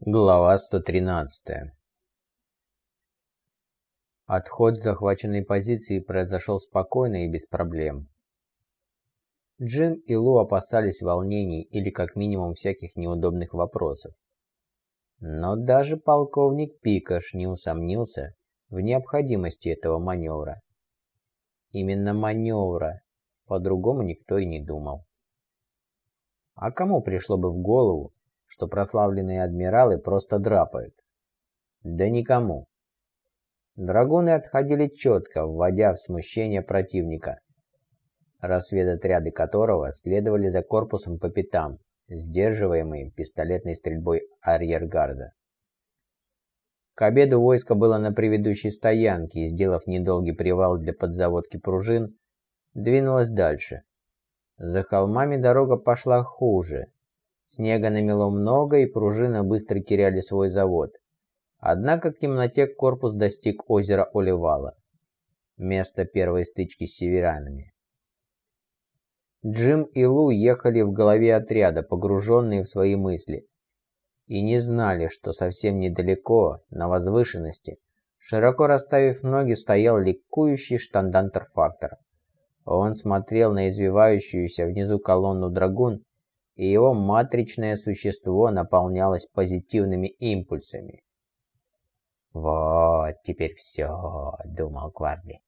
Глава 113 Отход захваченной позиции произошел спокойно и без проблем. Джим и Лу опасались волнений или как минимум всяких неудобных вопросов. Но даже полковник Пикаш не усомнился в необходимости этого маневра. Именно маневра, по-другому никто и не думал. А кому пришло бы в голову, что прославленные адмиралы просто драпают. Да никому. Драгуны отходили четко, вводя в смущение противника, рассведотряды которого следовали за корпусом по пятам, сдерживаемые пистолетной стрельбой арьергарда. К обеду войско было на предыдущей стоянке и, сделав недолгий привал для подзаводки пружин, двинулось дальше. За холмами дорога пошла хуже, Снега намело много, и пружины быстро теряли свой завод. Однако к темноте корпус достиг озера Оливала, место первой стычки с северянами. Джим и Лу ехали в голове отряда, погруженные в свои мысли, и не знали, что совсем недалеко, на возвышенности, широко расставив ноги, стоял ликующий штандантер-фактор. Он смотрел на извивающуюся внизу колонну драгун и его матричное существо наполнялось позитивными импульсами. «Вот, теперь все», — думал Кварли.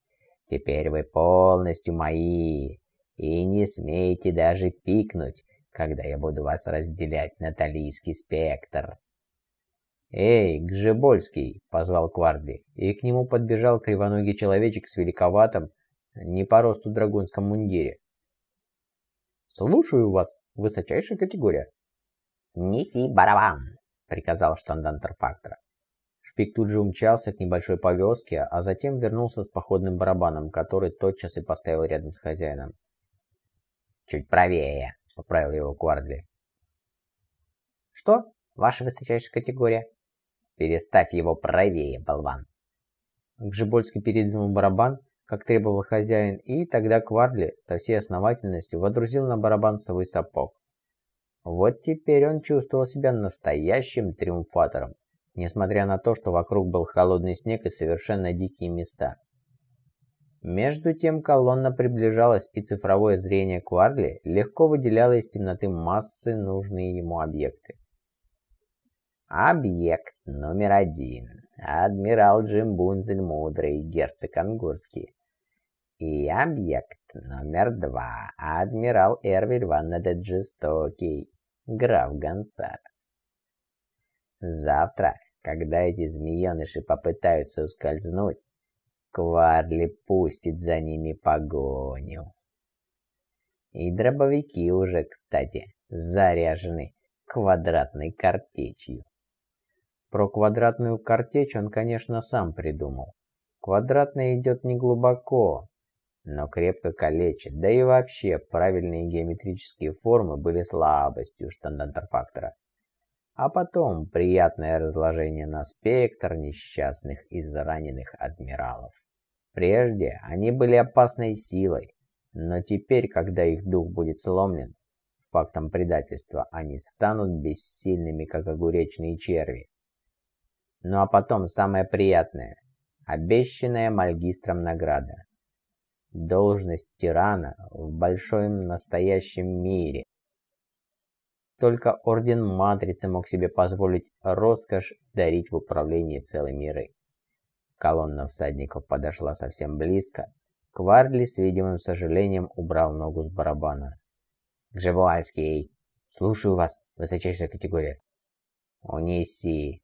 «Теперь вы полностью мои, и не смейте даже пикнуть, когда я буду вас разделять на талийский спектр». «Эй, Гжебольский!» — позвал Кварли, и к нему подбежал кривоногий человечек с великоватым, не по росту драгунском мундире. «Слушаю вас», Высочайшая категория. «Неси барабан!» — приказал штандантер фактора. Шпик тут же умчался к небольшой повозке, а затем вернулся с походным барабаном, который тотчас и поставил рядом с хозяином. «Чуть правее», — поправил его Квардли. «Что? Ваша высочайшая категория?» «Переставь его правее, болван!» Гжибольский передвинул барабан, как требовал хозяин, и тогда Кварли со всей основательностью водрузил на барабан свой сапог. Вот теперь он чувствовал себя настоящим триумфатором, несмотря на то, что вокруг был холодный снег и совершенно дикие места. Между тем колонна приближалась, и цифровое зрение Кварли легко выделяло из темноты массы нужные ему объекты. Объект номер один. Адмирал Джим Бунзель Мудрый, герцог Ангурский. И объект номер два. Адмирал Эрвиль Ваннедет Жестокий, граф Гонцар. Завтра, когда эти змееныши попытаются ускользнуть, Кварли пустит за ними погоню. И дробовики уже, кстати, заряжены квадратной картечью. Про квадратную картечь он, конечно, сам придумал. Квадратная идет не глубоко, но крепко калечит, да и вообще правильные геометрические формы были слабостью штандарт-фактора. А потом приятное разложение на спектр несчастных и зараненных адмиралов. Прежде они были опасной силой, но теперь, когда их дух будет сломлен, фактом предательства они станут бессильными, как огуречные черви. Ну а потом самое приятное, обещанная Мальгистром награда должность тирана в большом настоящем мире. Только Орден Матрицы мог себе позволить роскошь дарить в управлении целой миры. Колонна всадников подошла совсем близко. Кварли с видимым сожалением убрал ногу с барабана. «Гжебуальский!» «Слушаю вас, высочайшая категория!» «Унеси